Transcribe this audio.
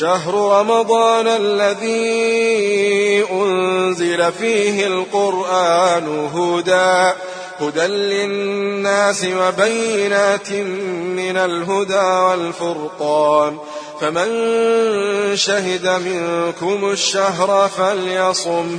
شهر رمضان الذي أنزل فيه القرآن هدى هدى للناس وبينات من الهدى والفرقان. فمن شهد منكم الشهر فليصم